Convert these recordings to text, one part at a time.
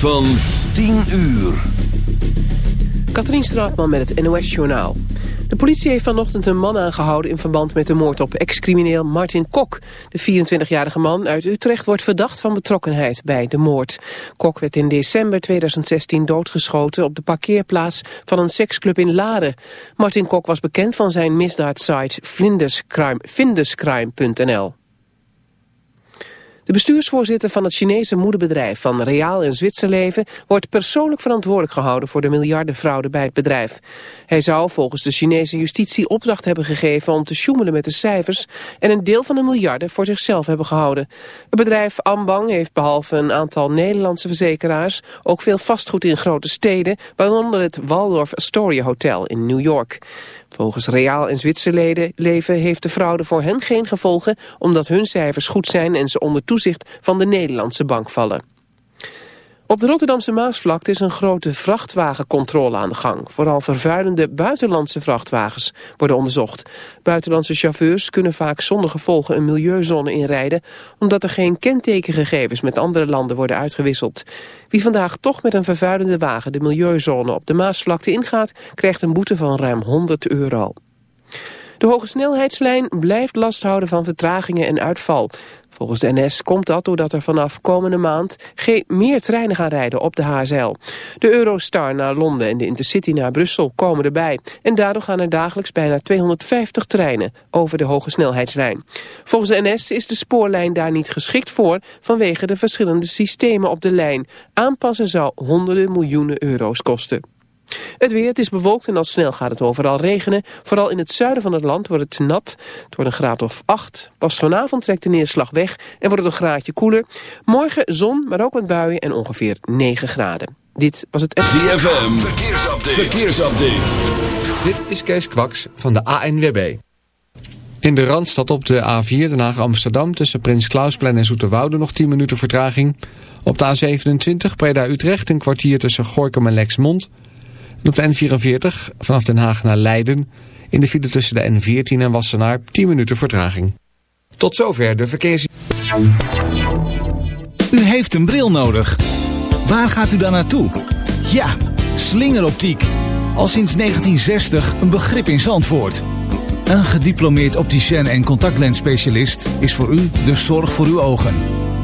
Van 10 uur. Katrien Straatman met het NOS-journaal. De politie heeft vanochtend een man aangehouden in verband met de moord op ex-crimineel Martin Kok. De 24-jarige man uit Utrecht wordt verdacht van betrokkenheid bij de moord. Kok werd in december 2016 doodgeschoten op de parkeerplaats van een seksclub in Laren. Martin Kok was bekend van zijn misdaadsite Vindescrime.nl. De bestuursvoorzitter van het Chinese moederbedrijf van Reaal en Zwitserleven wordt persoonlijk verantwoordelijk gehouden voor de miljardenfraude bij het bedrijf. Hij zou volgens de Chinese justitie opdracht hebben gegeven om te sjoemelen met de cijfers en een deel van de miljarden voor zichzelf hebben gehouden. Het bedrijf Ambang heeft behalve een aantal Nederlandse verzekeraars ook veel vastgoed in grote steden, waaronder het Waldorf Astoria Hotel in New York. Volgens Reaal en Zwitserleven heeft de fraude voor hen geen gevolgen... omdat hun cijfers goed zijn en ze onder toezicht van de Nederlandse bank vallen. Op de Rotterdamse Maasvlakte is een grote vrachtwagencontrole aan de gang. Vooral vervuilende buitenlandse vrachtwagens worden onderzocht. Buitenlandse chauffeurs kunnen vaak zonder gevolgen een milieuzone inrijden... omdat er geen kentekengegevens met andere landen worden uitgewisseld. Wie vandaag toch met een vervuilende wagen de milieuzone op de Maasvlakte ingaat... krijgt een boete van ruim 100 euro. De hoge snelheidslijn blijft last houden van vertragingen en uitval. Volgens de NS komt dat doordat er vanaf komende maand geen meer treinen gaan rijden op de HSL. De Eurostar naar Londen en de Intercity naar Brussel komen erbij. En daardoor gaan er dagelijks bijna 250 treinen over de hoge snelheidslijn. Volgens de NS is de spoorlijn daar niet geschikt voor vanwege de verschillende systemen op de lijn. Aanpassen zou honderden miljoenen euro's kosten. Het weer, het is bewolkt en al snel gaat het overal regenen. Vooral in het zuiden van het land wordt het nat. Het wordt een graad of 8. Pas vanavond trekt de neerslag weg en wordt het een graadje koeler. Morgen zon, maar ook wat buien en ongeveer 9 graden. Dit was het... ZFM, verkeersupdate. verkeersupdate. Dit is Kees Kwaks van de ANWB. In de Randstad op de A4 Den Haag Amsterdam tussen Prins Klausplein en Zoeterwoude nog 10 minuten vertraging. Op de A27 Preda Utrecht een kwartier tussen Gorkum en Lexmond... Op de N44 vanaf Den Haag naar Leiden in de file tussen de N14 en Wassenaar 10 minuten vertraging. Tot zover de verkeers... U heeft een bril nodig. Waar gaat u dan naartoe? Ja, slingeroptiek. Al sinds 1960 een begrip in Zandvoort. Een gediplomeerd opticien en contactlensspecialist is voor u de zorg voor uw ogen.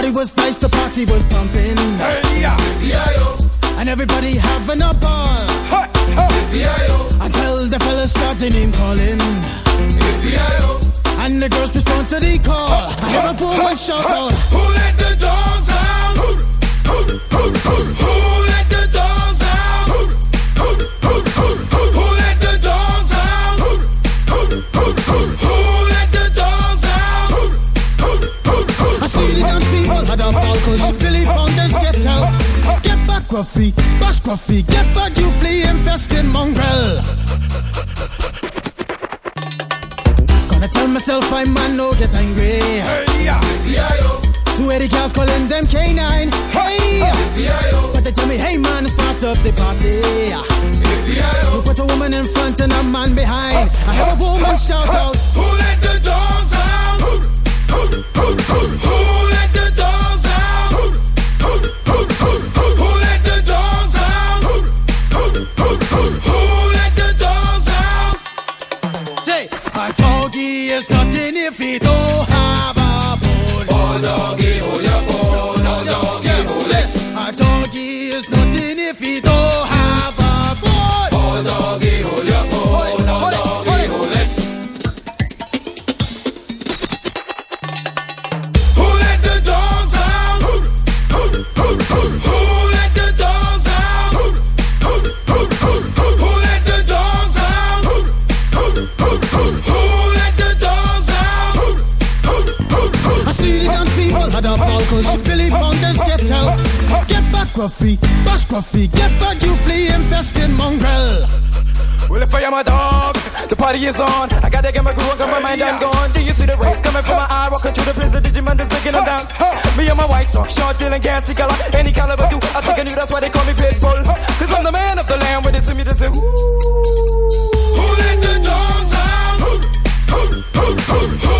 party was nice, the party was pumping, Hey, yeah, yeah, and everybody having a ball. ha, ha, yeah, Until the fellas started name calling, yeah, and the girls respond to the call. I hear a woman shout out, Who let the dogs out? Who let the dogs Gruffy, bash Gruffy, get back, you flea infested mongrel. Gonna tell myself I'm man, no get angry. Hey, yeah, yeah, Two eighty girls calling them K9. Hey, but they tell me, hey man, it's part of the party. You put a woman in front and a man behind. I hear a woman shout out. Who let the dogs out? Who let the dogs out? Gruffy, get back, you flea infested mongrel. Well, if I am a dog, the party is on. I gotta get my groove on, got my mind, I'm gone. Do you see the rays coming from my eye? Walking through the prison, Digimon is breaking them down. Me and my white talk, short, dealing, gassy color, any caliber do. I think I knew that's why they call me Pitbull. Cause I'm the man of the land with it to me to do. Who let the dogs out? Who let the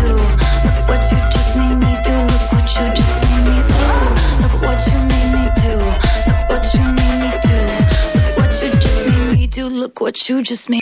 what you just made.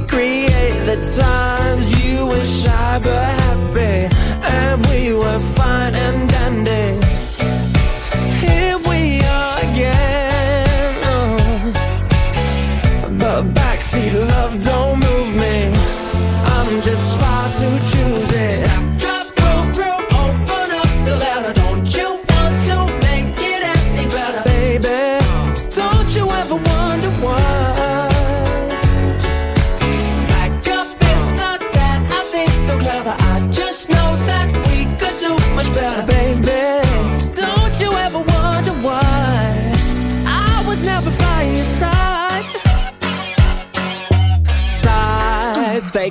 recreate the times you were shy but happy, and we were fine and dandy.